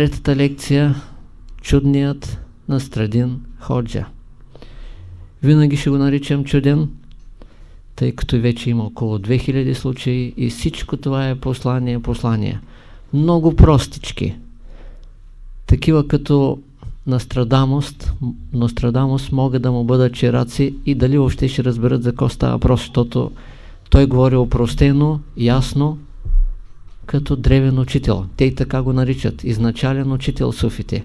третата лекция Чудният Настрадин Ходжа. Винаги ще го наричам чуден, тъй като вече има около 2000 случаи и всичко това е послание, послание. Много простички. Такива като Нострадамост, Нострадамост могат да му бъдат чираци и дали въобще ще разберат за какво става въпрос, защото той говори опростено, ясно, като древен учител. Те и така го наричат. Изначален учител суфите.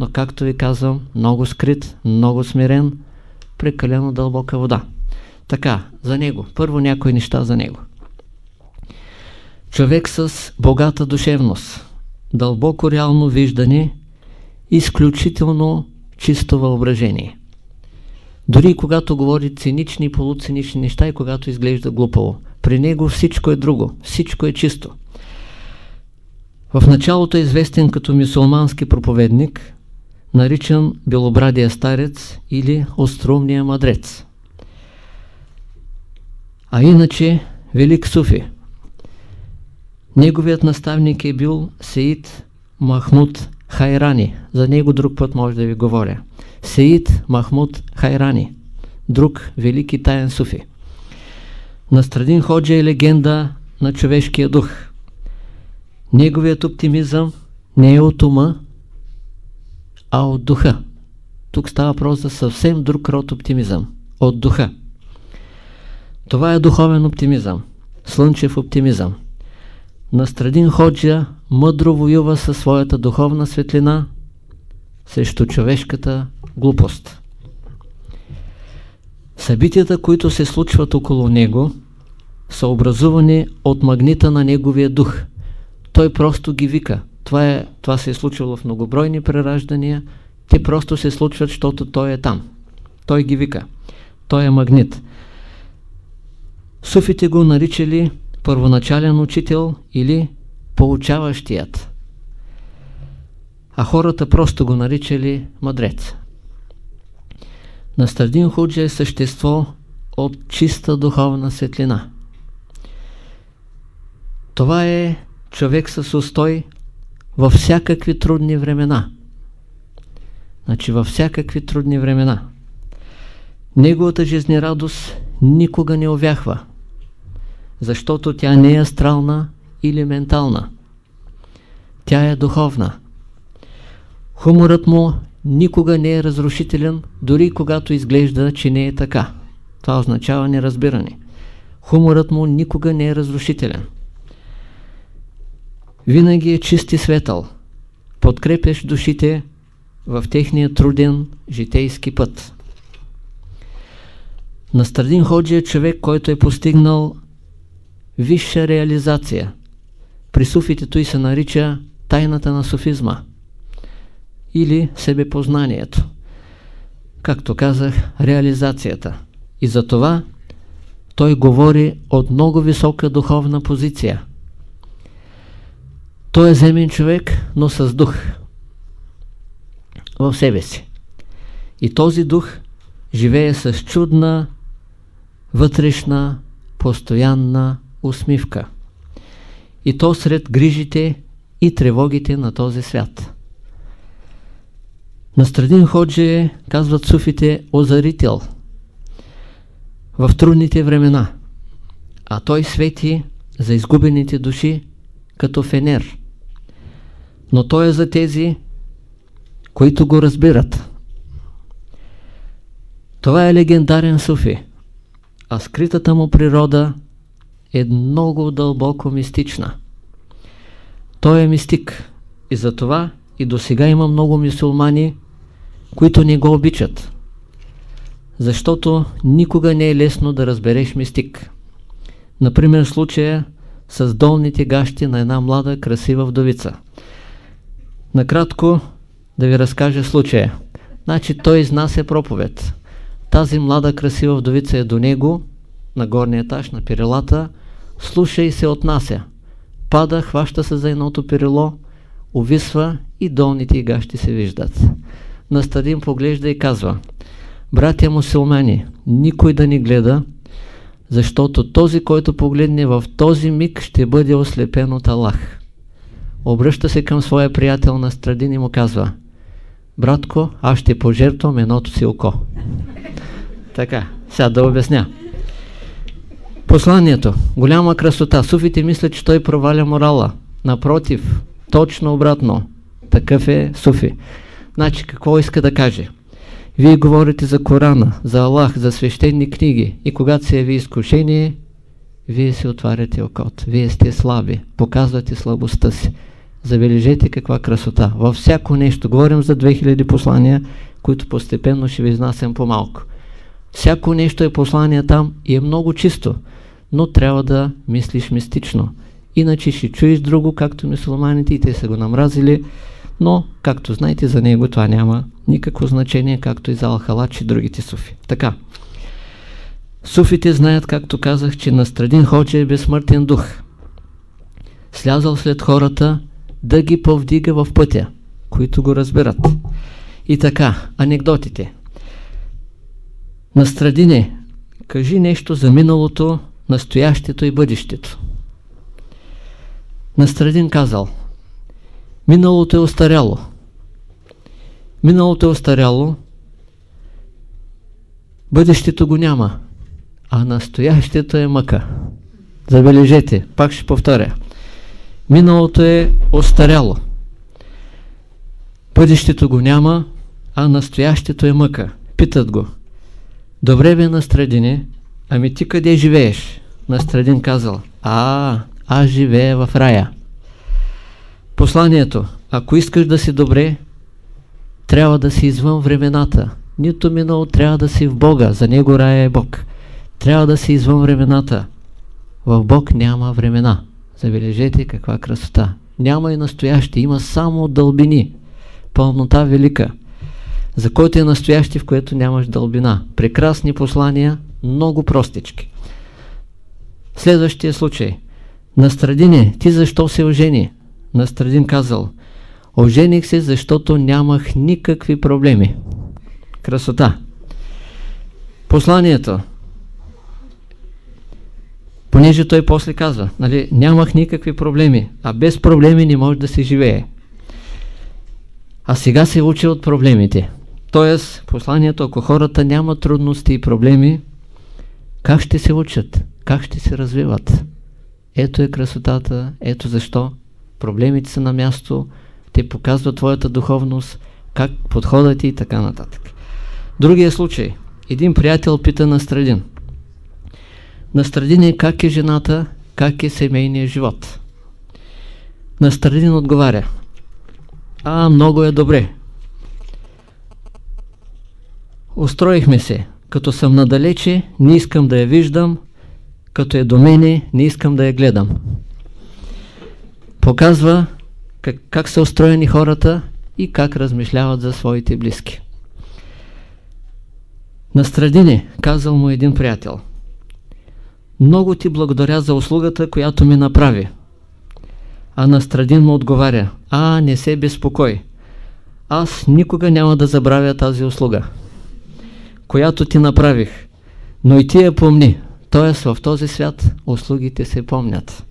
Но както ви казвам, много скрит, много смирен, прекалено дълбока вода. Така, за него. Първо някои неща за него. Човек с богата душевност, дълбоко реално виждане, изключително чисто въображение. Дори когато говори цинични и полуцинични неща и когато изглежда глупаво. При него всичко е друго, всичко е чисто. В началото е известен като мусулмански проповедник, наричан Белобрадия старец или Острумния мадрец. А иначе Велик Суфи. Неговият наставник е бил Сеид Махмуд Хайрани. За него друг път може да ви говоря. Сеид Махмуд Хайрани. Друг велики таен суфи. Настрадин Ходжа е легенда на човешкия дух. Неговият оптимизъм не е от ума, а от духа. Тук става въпрос за съвсем друг род оптимизъм. От духа. Това е духовен оптимизъм. Слънчев оптимизъм. Настрадин Ходжа мъдро воюва със своята духовна светлина срещу човешката глупост. Събитията, които се случват около него, са образувани от магнита на неговия дух. Той просто ги вика. Това, е, това се е случило в многобройни прераждания. Те просто се случват, защото той е там. Той ги вика. Той е магнит. Суфите го наричали първоначален учител или получаващият. А хората просто го наричали мъдрец. Настрадин Худжа е същество от чиста духовна светлина. Това е човек с устой във всякакви трудни времена. Значи във всякакви трудни времена. Неговата жизнерадост никога не овяхва, защото тя не е астрална или ментална. Тя е духовна. Хуморът му никога не е разрушителен, дори когато изглежда, че не е така. Това означава неразбиране. Хуморът му никога не е разрушителен. Винаги е чист и светъл. Подкрепяш душите в техния труден житейски път. Настрадин Ходжи е човек, който е постигнал висша реализация. При суфите той се нарича тайната на суфизма или себепознанието. Както казах, реализацията. И за това той говори от много висока духовна позиция. Той е земен човек, но с дух в себе си. И този дух живее с чудна, вътрешна, постоянна усмивка. И то сред грижите и тревогите на този свят. Настрадин Ходже, казват суфите, озарител в трудните времена, а той свети за изгубените души като фенер. Но той е за тези, които го разбират. Това е легендарен суфи, а скритата му природа е много дълбоко мистична. Той е мистик и затова и до сега има много мусулмани, които не го обичат. Защото никога не е лесно да разбереш мистик. Например, случая с долните гащи на една млада, красива вдовица. Накратко да ви разкажа случая. Значи той изнася проповед. Тази млада, красива вдовица е до него, на горния етаж, на перилата, слуша и се отнася. Пада, хваща се за едното перило, увисва и долните гащи се виждат. Настадин поглежда и казва Братя мусулмани, никой да ни гледа, защото този, който погледне в този миг, ще бъде ослепен от Аллах. Обръща се към своя приятел на Страдин и му казва Братко, аз ще пожертвам едното си око. Така, сега да обясня. Посланието. Голяма красота. Суфите мислят, че той проваля морала. Напротив, точно обратно. Такъв е Суфи. Значи, какво иска да каже? Вие говорите за Корана, за Аллах, за свещени книги и когато се яви изкушение, вие се отваряте окот. Вие сте слаби. Показвате слабостта си. Забележете каква красота. Във всяко нещо. Говорим за 2000 послания, които постепенно ще ви изнасям по-малко. Всяко нещо е послание там и е много чисто, но трябва да мислиш мистично. Иначе ще чуеш друго, както мусулманите и те са го намразили, но, както знаете, за него това няма никакво значение, както и за Алхалач и другите суфи. Така. Суфите знаят, както казах, че Настрадин Ходжа е безсмъртен дух. Слязал след хората да ги повдига в пътя, които го разберат. И така, анекдотите. Настрадине, кажи нещо за миналото, настоящето и бъдещето. Настрадин казал, миналото е остаряло. Миналото е остаряло, бъдещето го няма, а настоящето е мъка. Забележете, пак ще повторя. Миналото е остаряло. Бъдещето го няма, а настоящето е мъка. Питат го. Добре бе, Настрадине, ами ти къде живееш? Настрадин казал. А, аз живея в рая. Посланието. Ако искаш да си добре, трябва да си извън времената. Нито минало трябва да си в Бога. За него рая е Бог. Трябва да си извън времената. В Бог няма времена. Забележете каква красота. Няма и настояще, има само дълбини. Пълнота велика. За който е настояще, в което нямаш дълбина. Прекрасни послания, много простички. Следващия случай. Настрадине, ти защо се ожени? Настрадин казал, ожених се, защото нямах никакви проблеми. Красота. Посланието понеже той после казва, нали, нямах никакви проблеми, а без проблеми не може да се живее. А сега се учи от проблемите. Тоест, посланието, ако хората нямат трудности и проблеми, как ще се учат? Как ще се развиват? Ето е красотата, ето защо. Проблемите са на място, те показват твоята духовност, как подходят и така нататък. Другия случай. Един приятел пита на Страдин. Настрадин как е жената, как е семейният живот. Настрадин отговаря. А, много е добре. Устроихме се. Като съм надалече, не искам да я виждам. Като е до мене, не искам да я гледам. Показва как, как са устроени хората и как размишляват за своите близки. Настрадине, казал му един приятел – много ти благодаря за услугата, която ми направи. А Настрадин му отговаря, а, не се безпокой. Аз никога няма да забравя тази услуга, която ти направих. Но и ти я помни. Тоест в този свят услугите се помнят.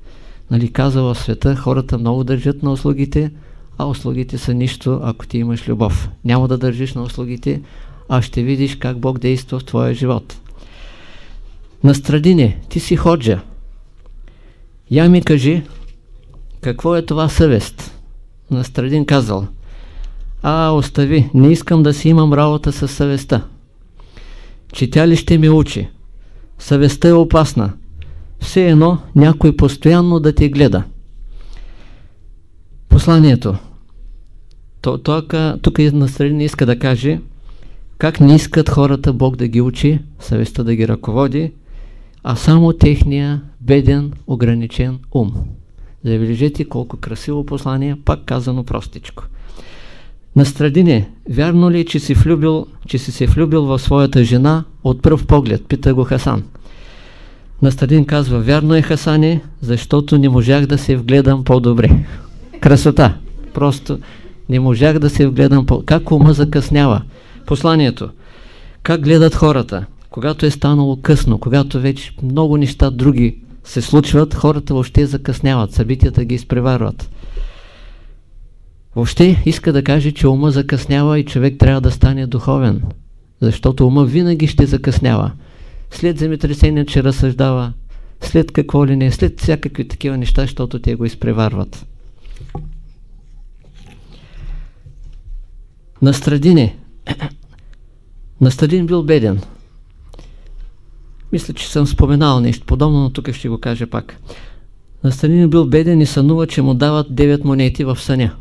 Нали, каза в света, хората много държат на услугите, а услугите са нищо, ако ти имаш любов. Няма да държиш на услугите, а ще видиш как Бог действа в твоя живот. Настрадине, ти си ходжа. Я ми кажи, какво е това съвест? Настрадин казал, а, остави, не искам да си имам работа с съвестта. Че ли ще ми учи? Съвестта е опасна. Все едно някой постоянно да те гледа. Посланието. То, то, тук Настрадин иска да каже как не искат хората Бог да ги учи, съвестта да ги ръководи, а само техния беден, ограничен ум. Забележете колко красиво послание, пак казано простичко. Настрадине, вярно ли, че си, влюбил, че си се влюбил в своята жена от пръв поглед? Пита го Хасан. Настрадин казва, вярно е Хасане, защото не можах да се вгледам по-добре. Красота. Просто не можах да се вгледам по... Как ума закъснява? Посланието. Как гледат хората? Когато е станало късно, когато вече много неща други се случват, хората въобще закъсняват, събитията ги изпреварват. Въобще иска да каже, че ума закъснява и човек трябва да стане духовен. Защото ума винаги ще закъснява. След земетресение, че разсъждава, след какво ли не, след всякакви такива неща, защото те го изпреварват. Настрадине. Настрадин бил беден. Мисля, че съм споменал нещо подобно, но тук ще го кажа пак. Настрадин бил беден и сънува, че му дават 9 монети в съня.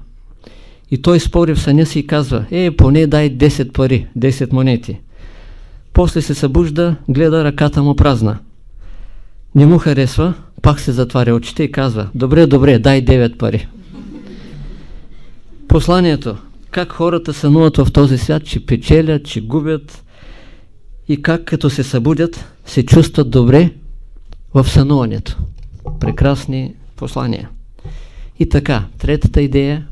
И той спори в съня си и казва, е, поне дай 10 пари, 10 монети. После се събужда, гледа ръката му празна. Не му харесва, пак се затваря очите и казва, добре, добре, дай 9 пари. Посланието, как хората сънуват в този свят, че печелят, че губят и как като се събудят, се чувстват добре в сънуването. Прекрасни послания. И така, третата идея